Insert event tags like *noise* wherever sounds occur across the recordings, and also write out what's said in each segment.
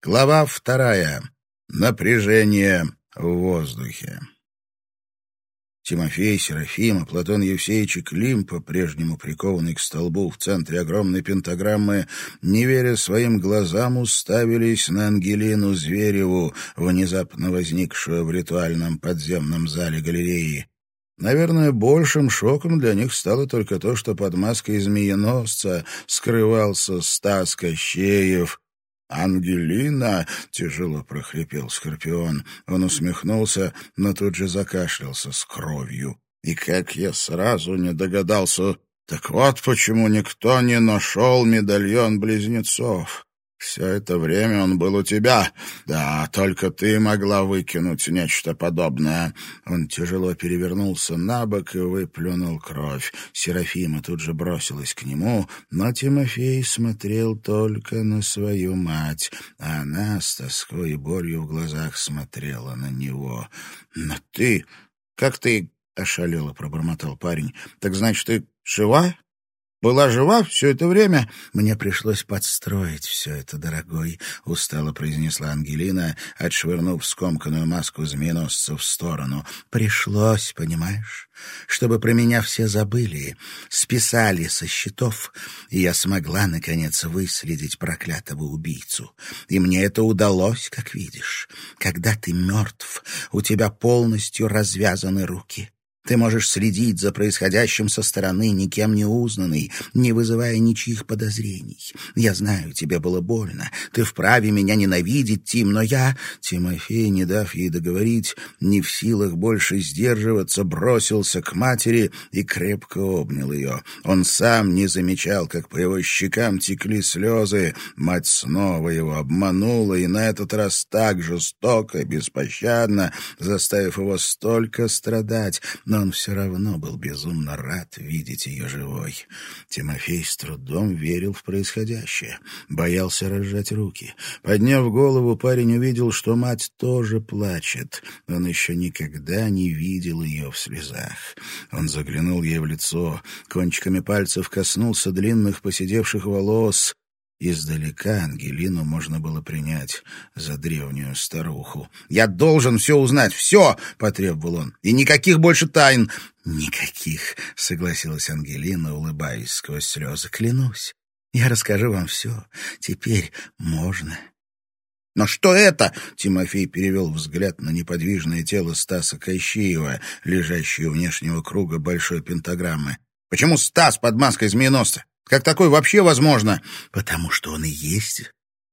Глава вторая. Напряжение в воздухе. Тимофей, Серафима, Платон Евсеевич и Клим, по-прежнему прикованный к столбу в центре огромной пентаграммы, не веря своим глазам, уставились на Ангелину Звереву, внезапно возникшую в ритуальном подземном зале галереи. Наверное, большим шоком для них стало только то, что под маской змееносца скрывался Стас Кощеев, «Ангелина!» — тяжело прохрипел Скорпион. Он усмехнулся, но тут же закашлялся с кровью. «И как я сразу не догадался! Так вот почему никто не нашел медальон близнецов!» Все это время он был у тебя. Да, только ты могла выкинуть нечто подобное. Он тяжело перевернулся на бок и выплюнул кровь. Серафима тут же бросилась к нему, но Тимофей смотрел только на свою мать, а она с тоской и болью в глазах смотрела на него. «Но ты... Как ты...» — ошалело пробормотал парень. «Так значит, ты жива?» Была жива все это время. Мне пришлось подстроить все это, дорогой, — устало произнесла Ангелина, отшвырнув скомканную маску змееносца в сторону. Пришлось, понимаешь, чтобы про меня все забыли, списали со счетов, и я смогла, наконец, выследить проклятого убийцу. И мне это удалось, как видишь. Когда ты мертв, у тебя полностью развязаны руки. Ты можешь следить за происходящим со стороны, никем не узнанный, не вызывая ничьих подозрений. Я знаю, тебе было больно. Ты вправе меня ненавидеть, Тим, но я...» Тимофей, не дав ей договорить, не в силах больше сдерживаться, бросился к матери и крепко обнял ее. Он сам не замечал, как по его щекам текли слезы. Мать снова его обманула, и на этот раз так жестоко, беспощадно, заставив его столько страдать, но он все равно был безумно рад видеть ее живой. Тимофей с трудом верил в происходящее, боялся разжать руки. Подняв голову, парень увидел, что мать тоже плачет. Он еще никогда не видел ее в слезах. Он заглянул ей в лицо, кончиками пальцев коснулся длинных поседевших волос, Издалека Ангелину можно было принять за древнюю старуху. «Я должен все узнать, все!» — потребовал он. «И никаких больше тайн!» «Никаких!» — согласилась Ангелина, улыбаясь сквозь слезы. «Клянусь, я расскажу вам все. Теперь можно». «Но что это?» — Тимофей перевел взгляд на неподвижное тело Стаса Кощеева, лежащее у внешнего круга большой пентаграммы. «Почему Стас под маской змееносца? Как такое вообще возможно? Потому что он и есть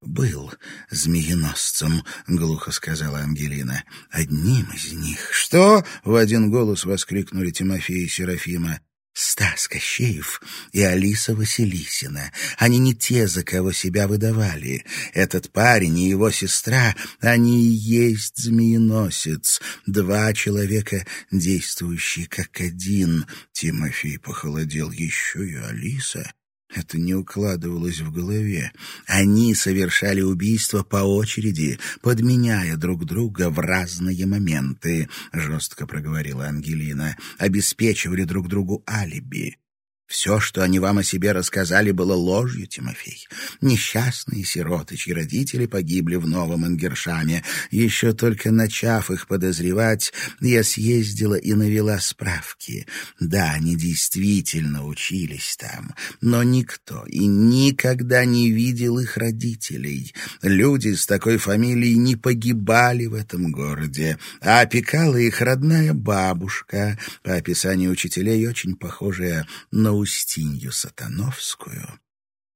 был змееносцем, глухо сказала Ангелина. Одним из них. Что? в один голос воскликнули Тимофей и Серафима. Стас Кощеев и Алиса Василисина. Они не те, за кого себя выдавали. Этот парень и его сестра, они и есть змееносец. Два человека, действующие как один. Тимофей похолодел еще и Алиса. Это не укладывалось в голове. Они совершали убийство по очереди, подменяя друг друга в разные моменты, — жестко проговорила Ангелина, — обеспечивали друг другу алиби. Все, что они вам о себе рассказали, было ложью, Тимофей. Несчастные сироты, чьи родители погибли в Новом Ингершаме. Еще только начав их подозревать, я съездила и навела справки. Да, они действительно учились там, но никто и никогда не видел их родителей. Люди с такой фамилией не погибали в этом городе, а опекала их родная бабушка, по описанию учителей очень похожая на Устинью Сатановскую.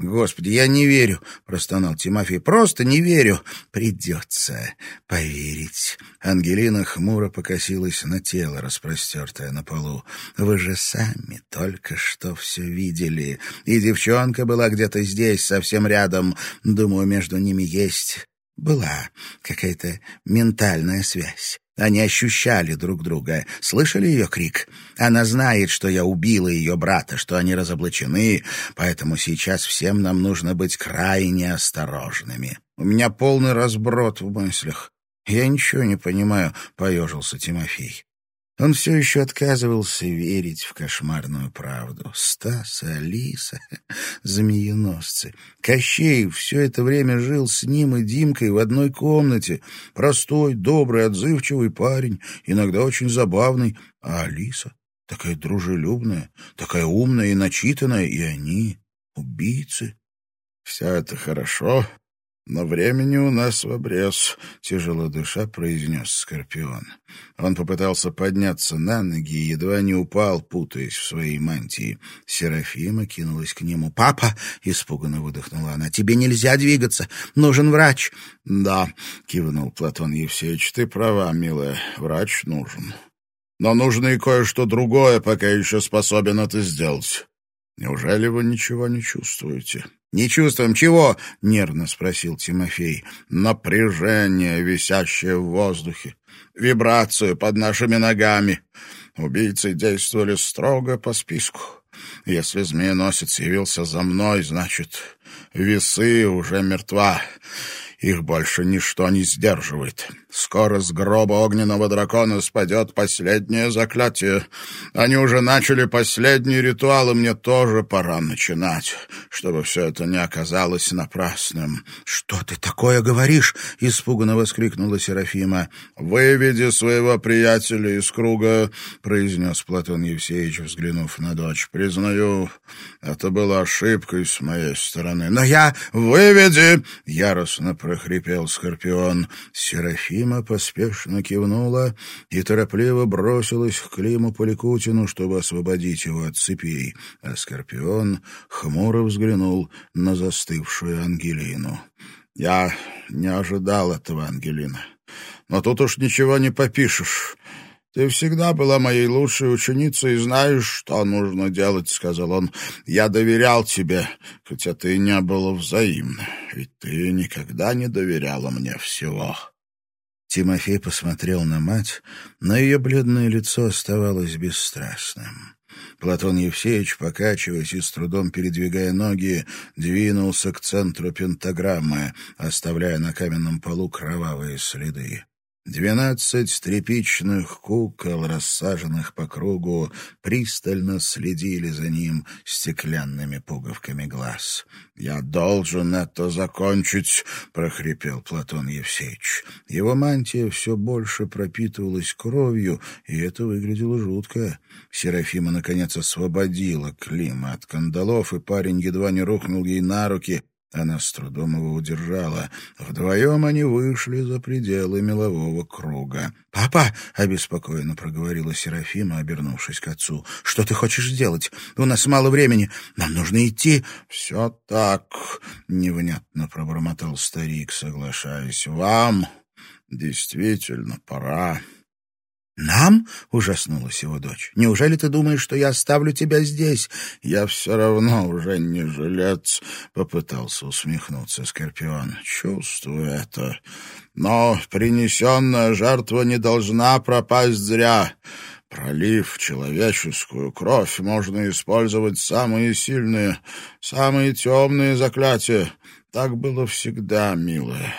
«Господи, я не верю!» — простонал Тимофей. «Просто не верю!» «Придется поверить». Ангелина хмуро покосилась на тело, распростертое на полу. «Вы же сами только что все видели. И девчонка была где-то здесь, совсем рядом. Думаю, между ними есть... была какая-то ментальная связь. Они ощущали друг друга, слышали ее крик. Она знает, что я убила ее брата, что они разоблачены, поэтому сейчас всем нам нужно быть крайне осторожными. У меня полный разброд в мыслях. Я ничего не понимаю, — поежился Тимофей. Он все еще отказывался верить в кошмарную правду. Стас Алиса, *laughs* змееносцы. Кощей все это время жил с ним и Димкой в одной комнате. Простой, добрый, отзывчивый парень, иногда очень забавный. А Алиса такая дружелюбная, такая умная и начитанная, и они убийцы. Все это хорошо, «Но времени у нас в обрез», — тяжело дыша произнес Скорпион. Он попытался подняться на ноги и едва не упал, путаясь в своей мантии. Серафима кинулась к нему. «Папа!» — испуганно выдохнула она. «Тебе нельзя двигаться! Нужен врач!» «Да», — кивнул Платон Евсеевич, — «ты права, милая, врач нужен. Но нужно и кое-что другое, пока еще способен это сделать. Неужели вы ничего не чувствуете?» «Не чувствуем чего?» — нервно спросил Тимофей. «Напряжение, висящее в воздухе, вибрацию под нашими ногами. Убийцы действовали строго по списку. Если змееносец явился за мной, значит, весы уже мертва. Их больше ничто не сдерживает. Скоро с гроба огненного дракона спадет последнее заклятие. Они уже начали последний ритуал, и мне тоже пора начинать, чтобы все это не оказалось напрасным. — Что ты такое говоришь? — испуганно воскликнула Серафима. — Выведи своего приятеля из круга, — произнес Платон Евсеевич, взглянув на дочь. — Признаю, это была ошибкой с моей стороны. — Но я... — Выведи! — яростно прохрипел Скорпион. Серафима поспешно кивнула и торопливо бросилась к Климу Поликутину, чтобы освободить его от цепей, а Скорпион хмуро взглянул на застывшую Ангелину. «Я не ожидал этого, Ангелина, но тут уж ничего не попишешь». «Ты всегда была моей лучшей ученицей и знаешь, что нужно делать», — сказал он. «Я доверял тебе, хотя ты не было взаимно, ведь ты никогда не доверяла мне всего». Тимофей посмотрел на мать, но ее бледное лицо оставалось бесстрастным. Платон Евсеевич, покачиваясь и с трудом передвигая ноги, двинулся к центру пентаграммы, оставляя на каменном полу кровавые следы. Двенадцать тряпичных кукол, рассаженных по кругу, пристально следили за ним стеклянными пуговками глаз. «Я должен это закончить», — прохрипел Платон Евсеевич. Его мантия все больше пропитывалась кровью, и это выглядело жутко. Серафима, наконец, освободила Клима от кандалов, и парень едва не рухнул ей на руки, она с трудом его удержала. Вдвоем они вышли за пределы мелового круга. «Папа!» — обеспокоенно проговорила Серафима, обернувшись к отцу. «Что ты хочешь сделать? У нас мало времени. Нам нужно идти». «Все так», — невнятно пробормотал старик, соглашаясь. «Вам действительно пора». «Нам?» — ужаснулась его дочь. «Неужели ты думаешь, что я оставлю тебя здесь?» «Я все равно уже не жилец», — попытался усмехнуться Скорпион. «Чувствую это. Но принесенная жертва не должна пропасть зря». Пролив человеческую кровь, можно использовать самые сильные, самые темные заклятия. Так было всегда, милая.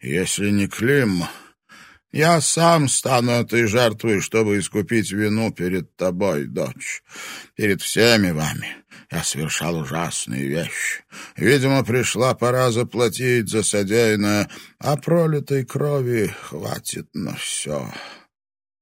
Если не Клим, я сам стану этой жертвой, чтобы искупить вину перед тобой, дочь, перед всеми вами. Я совершал ужасные вещи. Видимо, пришла пора заплатить за содеянное, а пролитой крови хватит на все».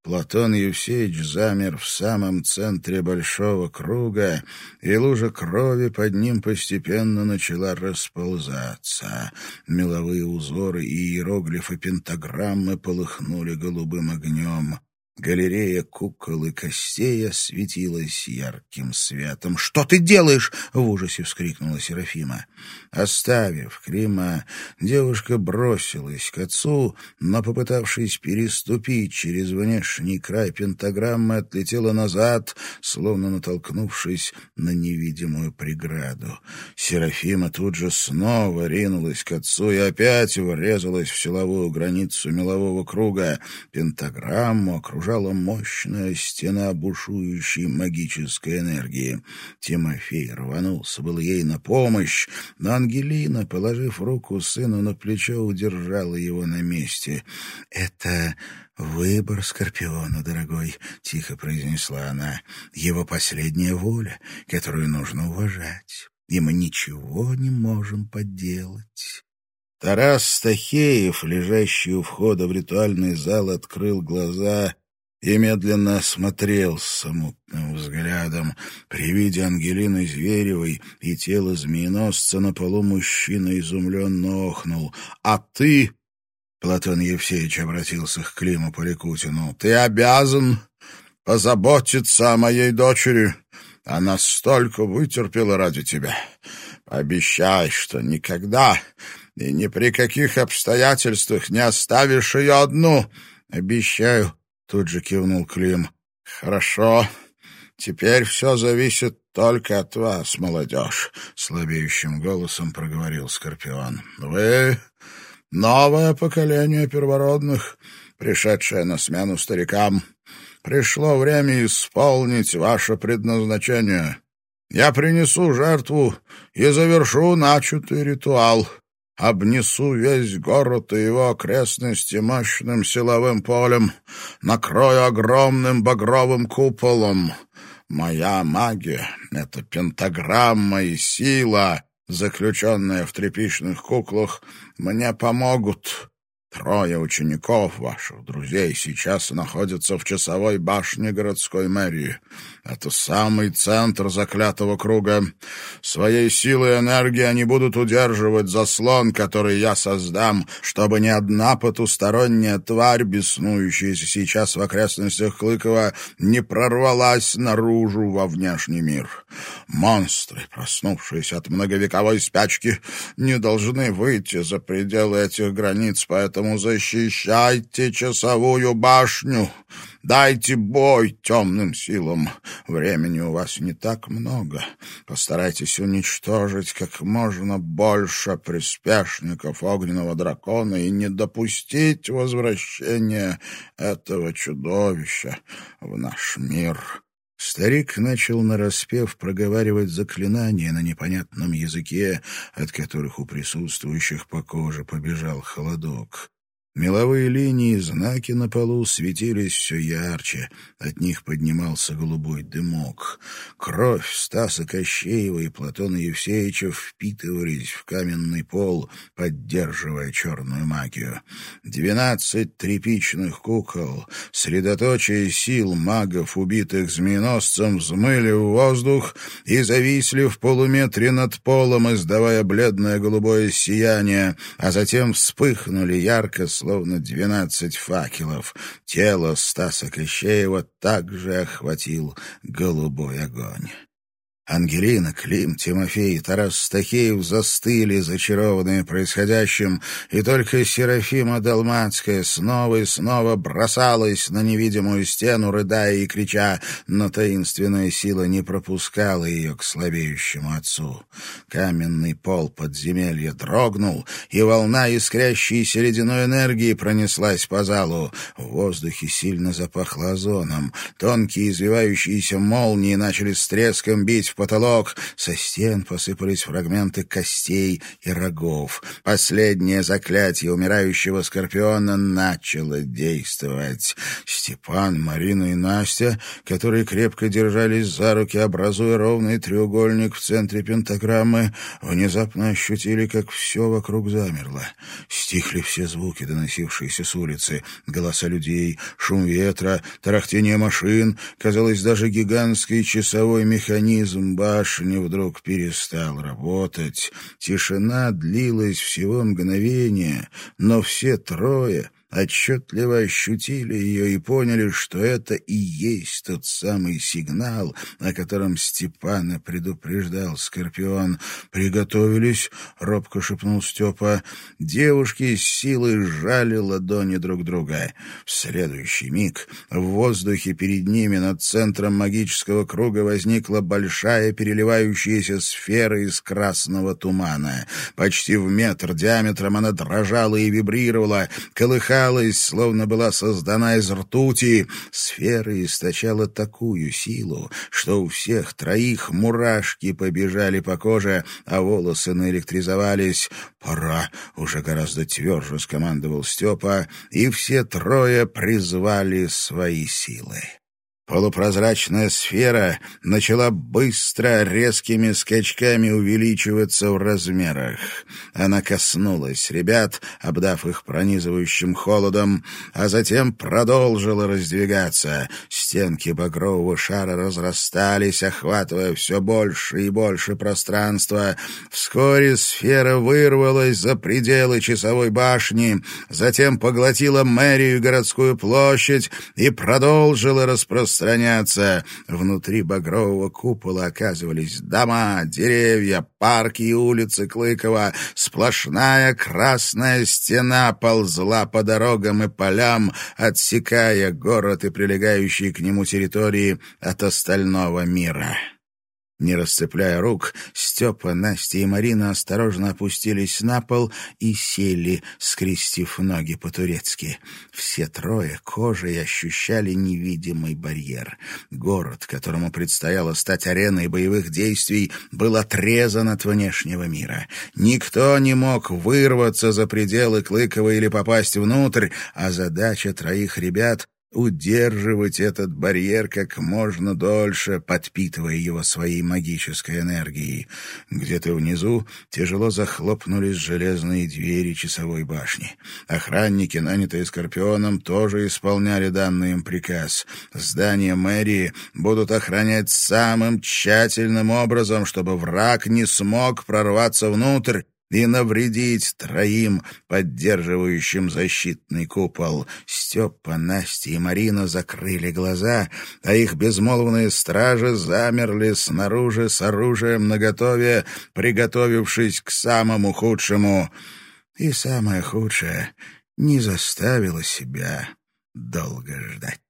Платон Евсеевич замер в самом центре большого круга, и лужа крови под ним постепенно начала расползаться. Меловые узоры и иероглифы пентаграммы полыхнули голубым огнем. Галерея кукол и костей осветилась ярким светом. «Что ты делаешь?» — в ужасе вскрикнула Серафима. Оставив Клима, девушка бросилась к отцу, но, попытавшись переступить через внешний край пентаграммы, отлетела назад, словно натолкнувшись на невидимую преграду. Серафима тут же снова ринулась к отцу и опять врезалась в силовую границу мелового круга. Пентаграмму окружила окружала мощная стена бушующей магической энергии. Тимофей рванулся был ей на помощь, но Ангелина, положив руку сыну на плечо, удержала его на месте. «Это «Выбор Скорпиона, дорогой», — тихо произнесла она, — «его последняя воля, которую нужно уважать, и мы ничего не можем поделать». Тарас Стахеев, лежащий у входа в ритуальный зал, открыл глаза и медленно осмотрелся мутным взглядом. При виде Ангелины Зверевой и тела змееносца на полу мужчина изумленно охнул. «А ты...» Платон Евсеевич обратился к Климу Поликутину. «Ты обязан позаботиться о моей дочери. Она столько вытерпела ради тебя. Обещай, что никогда и ни при каких обстоятельствах не оставишь ее одну». «Обещаю», — тут же кивнул Клим. «Хорошо. Теперь все зависит только от вас, молодежь», — слабеющим голосом проговорил Скорпион. «Вы Новое поколение первородных, пришедшее на смену старикам. Пришло время исполнить ваше предназначение. Я принесу жертву и завершу начатый ритуал. Обнесу весь город и его окрестности мощным силовым полем, накрою огромным багровым куполом. Моя магия — это пентаграмма и сила, заключенные в тряпичных куклах, мне помогут. Трое учеников ваших друзей сейчас находятся в часовой башне городской мэрии. Это самый центр заклятого круга. Своей силой и энергией они будут удерживать заслон, который я создам, чтобы ни одна потусторонняя тварь, беснующаяся сейчас в окрестностях Клыкова, не прорвалась наружу во внешний мир. Монстры, проснувшиеся от многовековой спячки, не должны выйти за пределы этих границ, поэтому защищайте часовую башню. Дайте бой темным силам. Времени у вас не так много. Постарайтесь уничтожить как можно больше приспешников огненного дракона и не допустить возвращения этого чудовища в наш мир». Старик начал нараспев проговаривать заклинания на непонятном языке, от которых у присутствующих по коже побежал холодок. Меловые линии, знаки на полу светились все ярче, от них поднимался голубой дымок. Кровь Стаса Кощеева и Платона Евсеевича впитывались в каменный пол, поддерживая черную магию. Двенадцать тряпичных кукол, средоточие сил магов, убитых змееносцем, взмыли в воздух и зависли в полуметре над полом, издавая бледное голубое сияние, а затем вспыхнули ярко, словно двенадцать факелов. Тело Стаса Клещеева также охватил голубой огонь. Ангелина, Клим, Тимофей и Тарас Стахеев застыли, зачарованные происходящим, и только Серафима Далмацкая снова и снова бросалась на невидимую стену, рыдая и крича, но таинственная сила не пропускала ее к слабеющему отцу. Каменный пол подземелья дрогнул, и волна искрящейся ледяной энергии пронеслась по залу. В воздухе сильно запахло озоном. Тонкие извивающиеся молнии начали с треском бить потолок. Со стен посыпались фрагменты костей и рогов. Последнее заклятие умирающего скорпиона начало действовать. Степан, Марина и Настя, которые крепко держались за руки, образуя ровный треугольник в центре пентаграммы, внезапно ощутили, как все вокруг замерло. Стихли все звуки, доносившиеся с улицы. Голоса людей, шум ветра, тарахтение машин. Казалось, даже гигантский часовой механизм башни вдруг перестал работать. Тишина длилась всего мгновение, но все трое отчетливо ощутили ее и поняли, что это и есть тот самый сигнал, о котором Степана предупреждал Скорпион. «Приготовились», — робко шепнул Степа. Девушки с силой сжали ладони друг друга. В следующий миг в воздухе перед ними над центром магического круга возникла большая переливающаяся сфера из красного тумана. Почти в метр диаметром она дрожала и вибрировала, колыхая колыхалась, словно была создана из ртути. Сфера источала такую силу, что у всех троих мурашки побежали по коже, а волосы наэлектризовались. «Пора!» — уже гораздо тверже скомандовал Степа, и все трое призвали свои силы. Полупрозрачная сфера начала быстро, резкими скачками увеличиваться в размерах. Она коснулась ребят, обдав их пронизывающим холодом, а затем продолжила раздвигаться. Стенки багрового шара разрастались, охватывая все больше и больше пространства. Вскоре сфера вырвалась за пределы часовой башни, затем поглотила мэрию и городскую площадь и продолжила распространяться распространяться. Внутри багрового купола оказывались дома, деревья, парки и улицы Клыкова. Сплошная красная стена ползла по дорогам и полям, отсекая город и прилегающие к нему территории от остального мира. Не расцепляя рук, Степа, Настя и Марина осторожно опустились на пол и сели, скрестив ноги по-турецки. Все трое кожей ощущали невидимый барьер. Город, которому предстояло стать ареной боевых действий, был отрезан от внешнего мира. Никто не мог вырваться за пределы Клыкова или попасть внутрь, а задача троих ребят удерживать этот барьер как можно дольше, подпитывая его своей магической энергией. Где-то внизу тяжело захлопнулись железные двери часовой башни. Охранники, нанятые Скорпионом, тоже исполняли данный им приказ. Здание мэрии будут охранять самым тщательным образом, чтобы враг не смог прорваться внутрь и навредить троим, поддерживающим защитный купол. Степа, Настя и Марина закрыли глаза, а их безмолвные стражи замерли снаружи с оружием наготове, приготовившись к самому худшему. И самое худшее не заставило себя долго ждать.